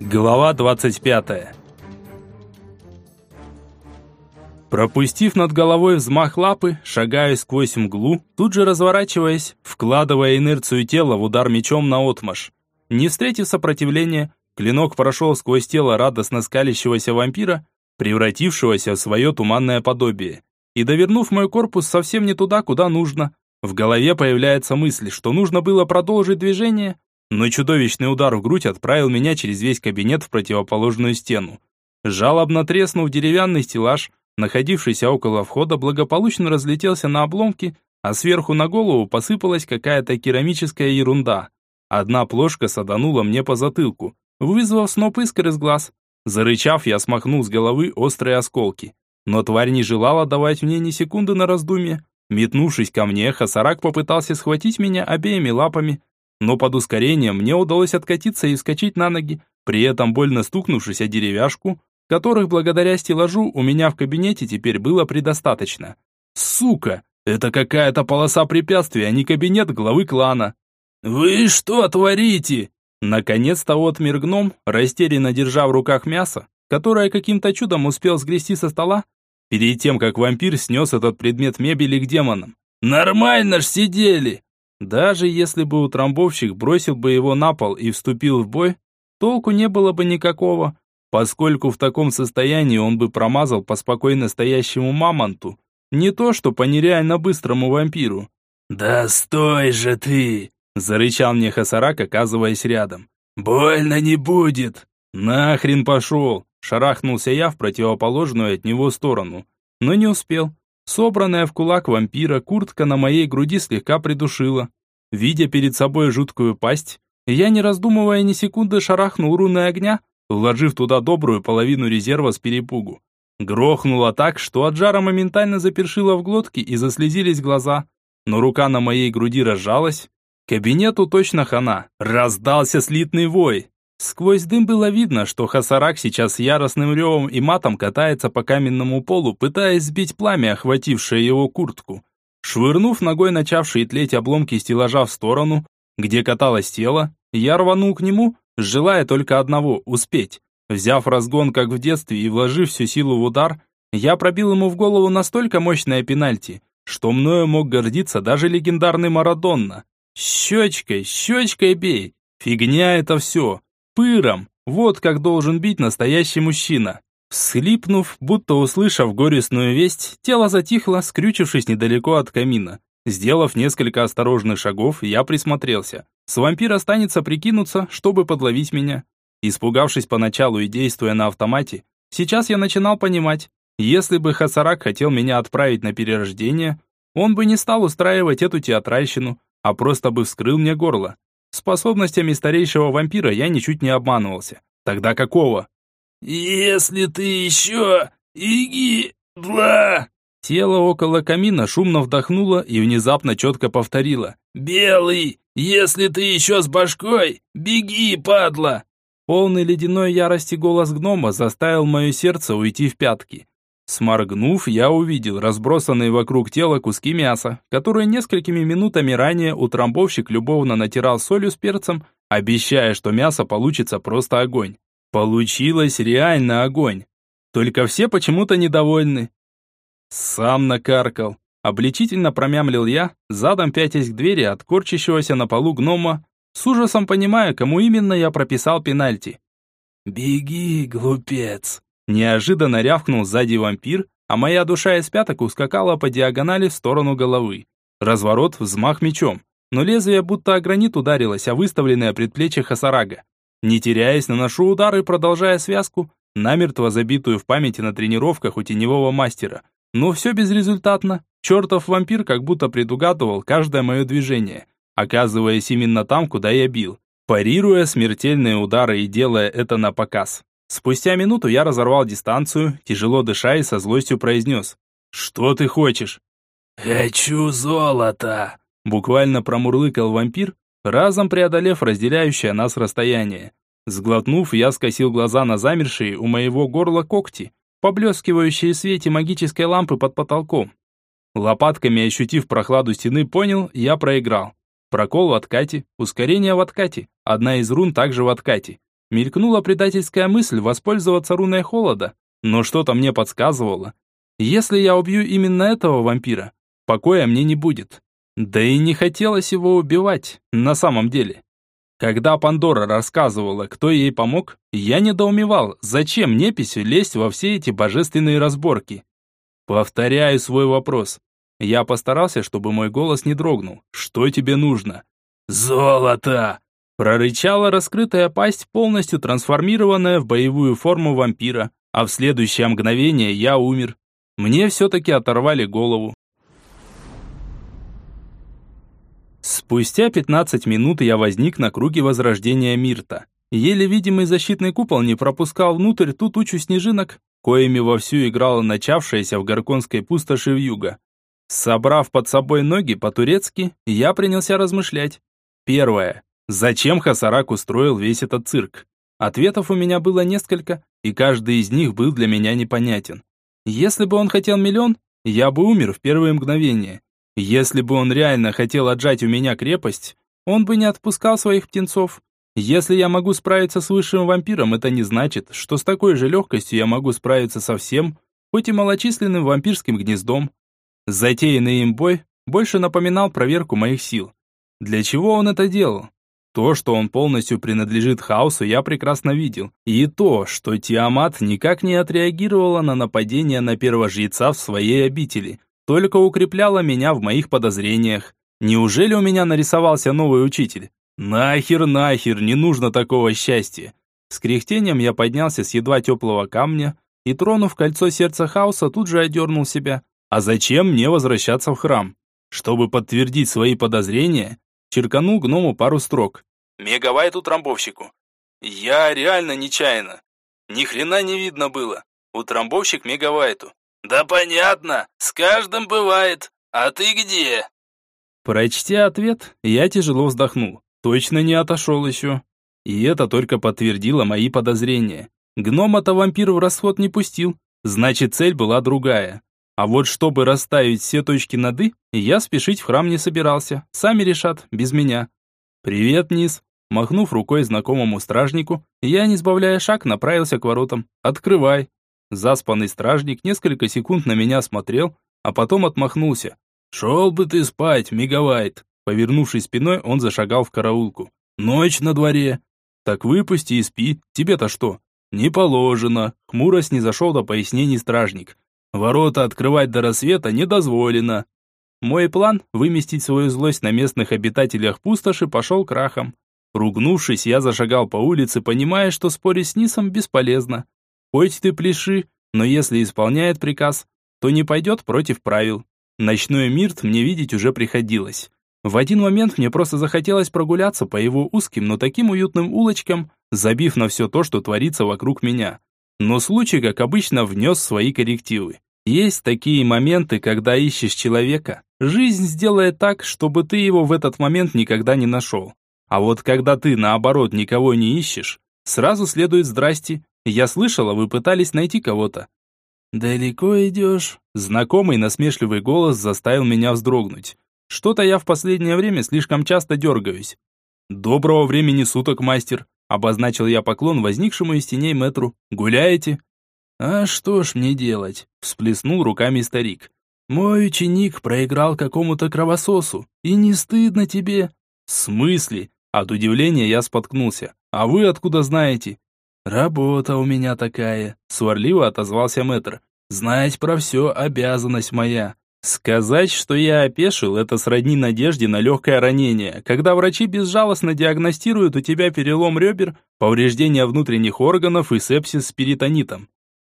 Глава 25. Пропустив над головой взмах лапы, шагаю сквозь мглу, тут же разворачиваясь, вкладывая инерцию тела в удар мечом на отмаш. Не встретив сопротивления, клинок прошел сквозь тело радостно скалящегося вампира, превратившегося в свое туманное подобие. И довернув мой корпус совсем не туда, куда нужно, в голове появляется мысль, что нужно было продолжить движение, но чудовищный удар в грудь отправил меня через весь кабинет в противоположную стену. Жалобно треснув деревянный стеллаж, находившийся около входа, благополучно разлетелся на обломки, а сверху на голову посыпалась какая-то керамическая ерунда. Одна плошка саданула мне по затылку, вызвав сноп искр из глаз. Зарычав, я смахнул с головы острые осколки. Но тварь не желала давать мне ни секунды на раздумье. Метнувшись ко мне, Хасарак попытался схватить меня обеими лапами, но под ускорением мне удалось откатиться и вскочить на ноги, при этом больно стукнувшись о деревяшку, которых благодаря стеллажу у меня в кабинете теперь было предостаточно. Сука, это какая-то полоса препятствий, а не кабинет главы клана. «Вы что творите?» Наконец-то отмер гном, растерянно держа в руках мясо, которое каким-то чудом успел сгрести со стола, перед тем, как вампир снес этот предмет мебели к демонам. «Нормально ж сидели!» Даже если бы утрамбовщик бросил бы его на пол и вступил в бой, толку не было бы никакого, поскольку в таком состоянии он бы промазал по спокойно стоящему мамонту, не то что по нереально быстрому вампиру. «Да стой же ты!» – зарычал мне Хасарак, оказываясь рядом. «Больно не будет!» «Нахрен пошел!» – шарахнулся я в противоположную от него сторону, но не успел. Собранная в кулак вампира, куртка на моей груди слегка придушила. Видя перед собой жуткую пасть, я, не раздумывая ни секунды, шарахнул руной огня, вложив туда добрую половину резерва с перепугу. Грохнуло так, что от жара моментально запершило в глотке и заслезились глаза. Но рука на моей груди разжалась. Кабинету точно хана. Раздался слитный вой. Сквозь дым было видно, что Хасарак сейчас яростным ревом и матом катается по каменному полу, пытаясь сбить пламя, охватившее его куртку. Швырнув ногой начавшие тлеть обломки стеллажа в сторону, где каталось тело, я рванул к нему, желая только одного – успеть. Взяв разгон, как в детстве, и вложив всю силу в удар, я пробил ему в голову настолько мощное пенальти, что мною мог гордиться даже легендарный Марадонна. Щечкой, щечкой бей. Фигня это все пыром. Вот как должен бить настоящий мужчина. Всхлипнув, будто услышав горестную весть, тело затихло, скрючившись недалеко от камина. Сделав несколько осторожных шагов, я присмотрелся. С вампира останется прикинуться, чтобы подловить меня. Испугавшись поначалу и действуя на автомате, сейчас я начинал понимать, если бы Хасарак хотел меня отправить на перерождение, он бы не стал устраивать эту театральщину, а просто бы вскрыл мне горло. Способностями старейшего вампира я ничуть не обманывался. Тогда какого? «Если ты еще... иги... два...» Тело около камина шумно вдохнуло и внезапно четко повторило. «Белый, если ты еще с башкой, беги, падла!» Полный ледяной ярости голос гнома заставил мое сердце уйти в пятки. Сморгнув, я увидел разбросанные вокруг тела куски мяса, которые несколькими минутами ранее утрамбовщик любовно натирал солью с перцем, обещая, что мясо получится просто огонь. Получилось реально огонь. Только все почему-то недовольны. Сам накаркал. Обличительно промямлил я, задом пятясь к двери от корчащегося на полу гнома, с ужасом понимая, кому именно я прописал пенальти. «Беги, глупец!» Неожиданно рявкнул сзади вампир, а моя душа из пяток ускакала по диагонали в сторону головы. Разворот, взмах мечом. Но лезвие будто о гранит ударилось, а выставленное предплечье Хасарага. Не теряясь, наношу удары, продолжая связку, намертво забитую в памяти на тренировках у теневого мастера. Но все безрезультатно. Чертов вампир как будто предугадывал каждое мое движение, оказываясь именно там, куда я бил, парируя смертельные удары и делая это на показ. Спустя минуту я разорвал дистанцию, тяжело дыша и со злостью произнес. «Что ты хочешь?» «Хочу золото!» Буквально промурлыкал вампир, разом преодолев разделяющее нас расстояние. Сглотнув, я скосил глаза на замершие у моего горла когти, поблескивающие в свете магической лампы под потолком. Лопатками ощутив прохладу стены, понял, я проиграл. Прокол в откате, ускорение в откате, одна из рун также в откате. Мелькнула предательская мысль воспользоваться руной холода, но что-то мне подсказывало. Если я убью именно этого вампира, покоя мне не будет. Да и не хотелось его убивать, на самом деле. Когда Пандора рассказывала, кто ей помог, я недоумевал, зачем неписью лезть во все эти божественные разборки. Повторяю свой вопрос. Я постарался, чтобы мой голос не дрогнул. Что тебе нужно? Золото! Прорычала раскрытая пасть, полностью трансформированная в боевую форму вампира, а в следующее мгновение я умер. Мне все-таки оторвали голову. Спустя 15 минут я возник на круге возрождения Мирта. Еле видимый защитный купол не пропускал внутрь ту тучу снежинок, коими вовсю играла начавшаяся в Горконской пустоши вьюга. Собрав под собой ноги по-турецки, я принялся размышлять. Первое. Зачем Хасарак устроил весь этот цирк? Ответов у меня было несколько, и каждый из них был для меня непонятен. Если бы он хотел миллион, я бы умер в первые мгновения. Если бы он реально хотел отжать у меня крепость, он бы не отпускал своих птенцов. Если я могу справиться с высшим вампиром, это не значит, что с такой же легкостью я могу справиться со всем, хоть и малочисленным вампирским гнездом. Затеянный им бой больше напоминал проверку моих сил. Для чего он это делал? То, что он полностью принадлежит хаосу, я прекрасно видел. И то, что Тиамат никак не отреагировала на нападение на первого жреца в своей обители только укрепляло меня в моих подозрениях. Неужели у меня нарисовался новый учитель? Нахер, нахер, не нужно такого счастья. С кряхтением я поднялся с едва теплого камня и, тронув кольцо сердца хаоса, тут же одернул себя. А зачем мне возвращаться в храм? Чтобы подтвердить свои подозрения, черканул гному пару строк. Мегавайт утрамбовщику. Я реально нечаянно. Ни хрена не видно было. Утрамбовщик мегавайту. «Да понятно, с каждым бывает. А ты где?» Прочтя ответ, я тяжело вздохнул. Точно не отошел еще. И это только подтвердило мои подозрения. Гнома-то вампир в расход не пустил, значит цель была другая. А вот чтобы расставить все точки над «и», я спешить в храм не собирался. Сами решат, без меня. «Привет, Низ!» Махнув рукой знакомому стражнику, я, не сбавляя шаг, направился к воротам. «Открывай!» Заспанный стражник несколько секунд на меня смотрел, а потом отмахнулся. «Шел бы ты спать, Мегавайт!» Повернувшись спиной, он зашагал в караулку. «Ночь на дворе!» «Так выпусти и спи, тебе-то что?» «Не положено!» Хмуро снизошел до пояснений стражник. «Ворота открывать до рассвета не дозволено!» Мой план выместить свою злость на местных обитателях пустоши пошел крахом. Ругнувшись, я зашагал по улице, понимая, что спорить с Нисом бесполезно. Хоть ты пляши, но если исполняет приказ, то не пойдет против правил. Ночной Мирт мне видеть уже приходилось. В один момент мне просто захотелось прогуляться по его узким, но таким уютным улочкам, забив на все то, что творится вокруг меня. Но случай, как обычно, внес свои коррективы. Есть такие моменты, когда ищешь человека. Жизнь сделает так, чтобы ты его в этот момент никогда не нашел. А вот когда ты, наоборот, никого не ищешь, сразу следует «здрасте», я слышала, вы пытались найти кого-то». «Далеко идешь?» Знакомый насмешливый голос заставил меня вздрогнуть. Что-то я в последнее время слишком часто дергаюсь. «Доброго времени суток, мастер!» Обозначил я поклон возникшему из теней мэтру. «Гуляете?» «А что ж мне делать?» Всплеснул руками старик. «Мой ученик проиграл какому-то кровососу. И не стыдно тебе?» «В смысле?» От удивления я споткнулся. «А вы откуда знаете?» «Работа у меня такая», — сварливо отозвался мэтр. «Знать про все обязанность моя». Сказать, что я опешил, это сродни надежде на легкое ранение, когда врачи безжалостно диагностируют у тебя перелом ребер, повреждение внутренних органов и сепсис с перитонитом.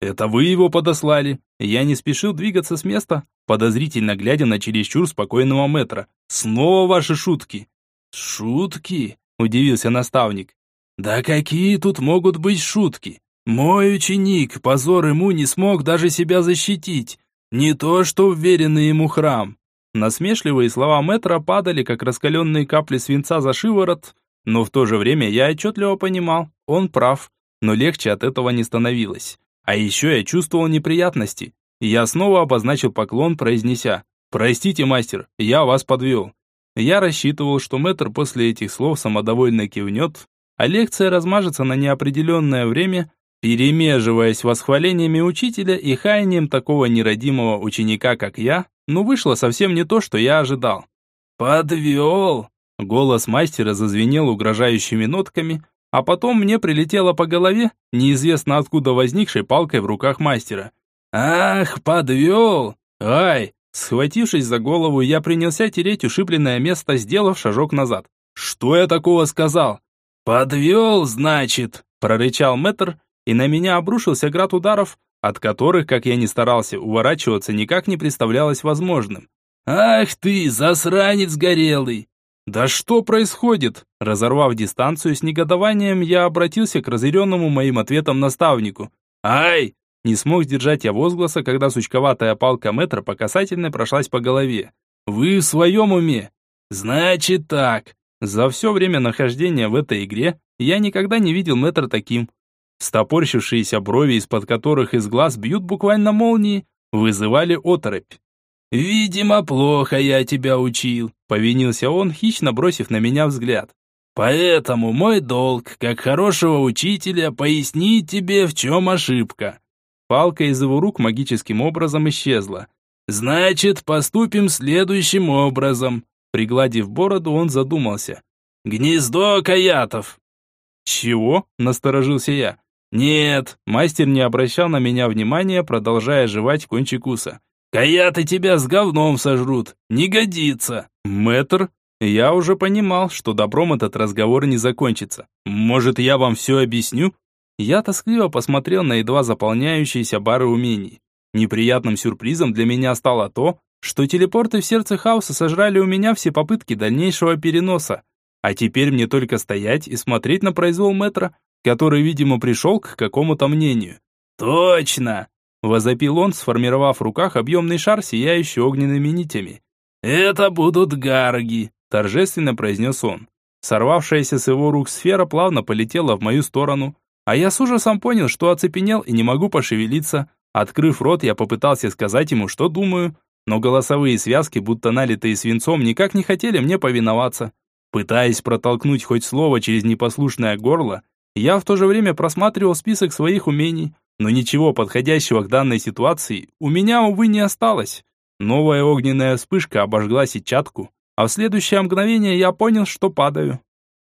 «Это вы его подослали?» Я не спешил двигаться с места, подозрительно глядя на чересчур спокойного метра. «Снова ваши шутки!» «Шутки?» – удивился наставник. Да какие тут могут быть шутки? Мой ученик, позор ему, не смог даже себя защитить. Не то, что уверенный ему храм. Насмешливые слова мэтра падали, как раскаленные капли свинца за шиворот, но в то же время я отчетливо понимал, он прав, но легче от этого не становилось. А еще я чувствовал неприятности. Я снова обозначил поклон, произнеся «Простите, мастер, я вас подвел». Я рассчитывал, что мэтр после этих слов самодовольно кивнет, а лекция размажется на неопределенное время, перемеживаясь восхвалениями учителя и хаянием такого нерадимого ученика, как я, но вышло совсем не то, что я ожидал. «Подвел!» Голос мастера зазвенел угрожающими нотками, а потом мне прилетело по голове, неизвестно откуда возникшей палкой в руках мастера. «Ах, подвел! Ай!» Схватившись за голову, я принялся тереть ушибленное место, сделав шажок назад. «Что я такого сказал?» «Подвел, значит!» – прорычал мэтр, и на меня обрушился град ударов, от которых, как я ни старался, уворачиваться никак не представлялось возможным. «Ах ты, засранец горелый!» «Да что происходит?» Разорвав дистанцию с негодованием, я обратился к разъяренному моим ответом наставнику. «Ай!» Не смог сдержать я возгласа, когда сучковатая палка метра по касательной прошлась по голове. «Вы в своем уме?» «Значит так». За все время нахождения в этой игре я никогда не видел метра таким. Стопорщившиеся брови, из-под которых из глаз бьют буквально молнии, вызывали оторопь. «Видимо, плохо я тебя учил», — повинился он, хищно бросив на меня взгляд. «Поэтому мой долг, как хорошего учителя, пояснить тебе, в чем ошибка». Палка из его рук магическим образом исчезла. «Значит, поступим следующим образом». Пригладив бороду, он задумался. «Гнездо каятов». «Чего?» – насторожился я. «Нет», – мастер не обращал на меня внимания, продолжая жевать кончик уса. «Каяты тебя с говном сожрут, не годится». «Мэтр?» Я уже понимал, что добром этот разговор не закончится. Может, я вам все объясню? Я тоскливо посмотрел на едва заполняющиеся бары умений. Неприятным сюрпризом для меня стало то, что телепорты в сердце хаоса сожрали у меня все попытки дальнейшего переноса. А теперь мне только стоять и смотреть на произвол метра, который, видимо, пришел к какому-то мнению. «Точно!» – возопил он, сформировав в руках объемный шар, сияющий огненными нитями. «Это будут гарги!» – торжественно произнес он. Сорвавшаяся с его рук сфера плавно полетела в мою сторону, а я с ужасом понял, что оцепенел и не могу пошевелиться. Открыв рот, я попытался сказать ему, что думаю, но голосовые связки, будто налитые свинцом, никак не хотели мне повиноваться. Пытаясь протолкнуть хоть слово через непослушное горло, я в то же время просматривал список своих умений, но ничего подходящего к данной ситуации у меня, увы, не осталось. Новая огненная вспышка обожгла сетчатку, а в следующее мгновение я понял, что падаю.